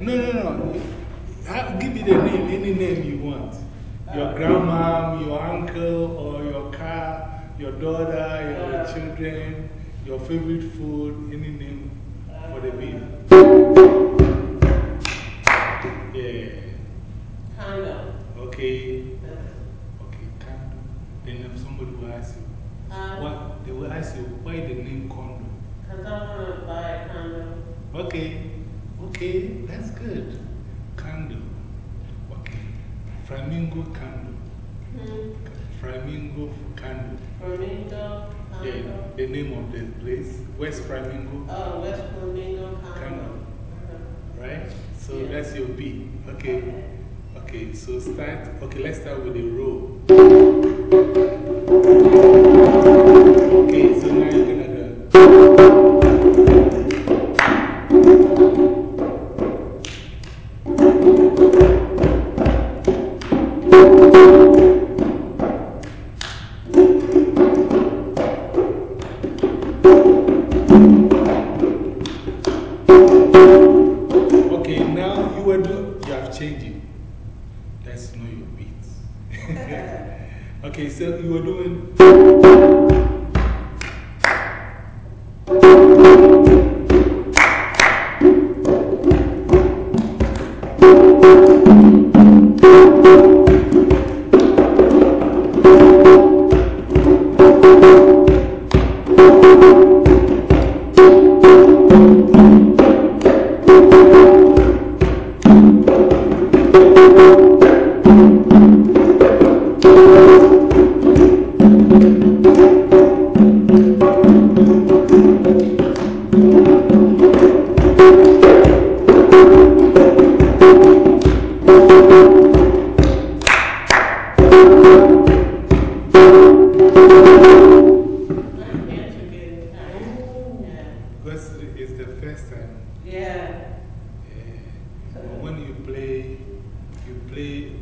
No, no, no. I'll give you the name, any name you want. Your grandma, your uncle, or your car, your daughter, your children, your favorite food, any name for the beat. Yeah. Condo. Okay. Okay, condo. Then somebody will ask you. What, they will ask you, why the name condo? Because I want to buy a condo. Okay, okay, that's good. Condo. Okay. Flamingo condo. Hmm. Flamingo condo. Flamingo Yeah, the name of the place, West Flamingo, Oh, West Flamingo condo. Condo. Uh-huh. right? So Yeah. that's your B. Okay. Okay, so start. Okay, let's start with the row. You have changed it. That's not your beat. okay, so you were doing. It's the time. Yeah. But when you play, you play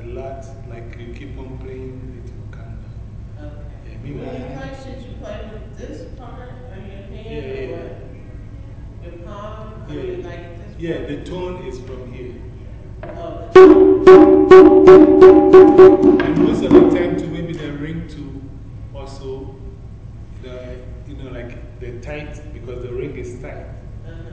a lot, like you keep on playing, it will come down. Okay. Yeah, me, Well, you when should you play with this part of your hand Yeah, yeah. or what? Your palm? I Yeah. mean, like this Yeah, the tone is from here. Oh, And most of the time, too, maybe the ring too, also, the, you know, like the tight, because the ring is tight.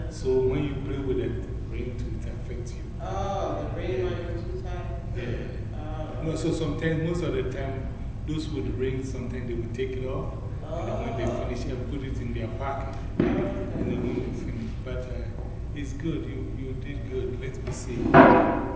So when you play with the ring too, it affects you. Oh, the ring might be too tight? Yeah. Oh. No, so sometimes, most of the time, those with rings, sometimes they will take it off. And then when they finish, they put it in their pocket. And then when they finish. But uh, it's good. You, you did good. Let me see.